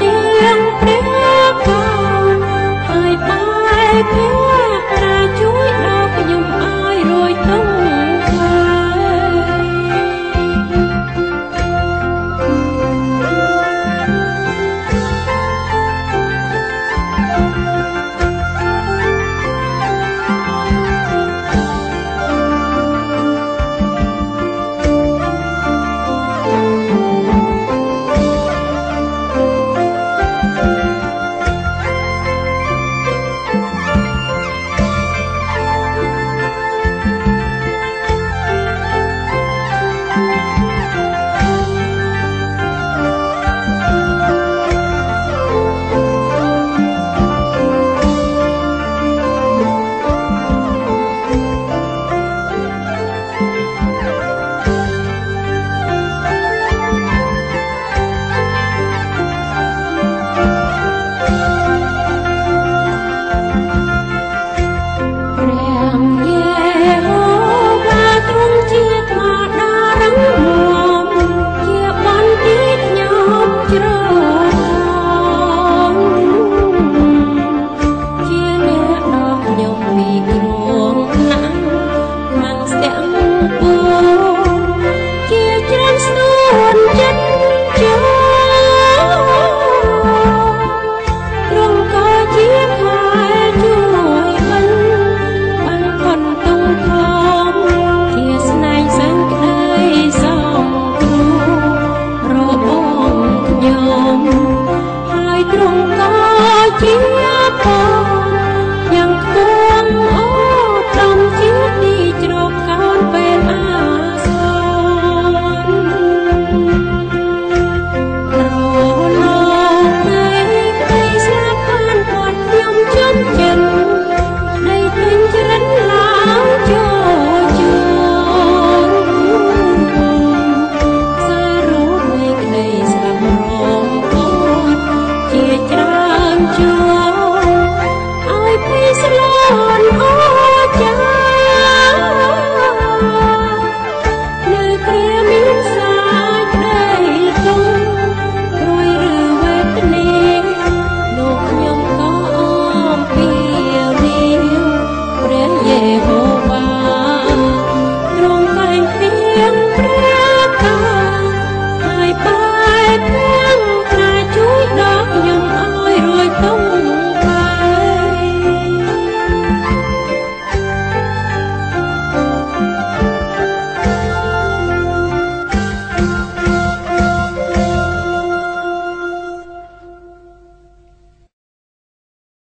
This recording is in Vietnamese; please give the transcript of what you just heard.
tiếng tiếng ca hai tay tiếng sẽ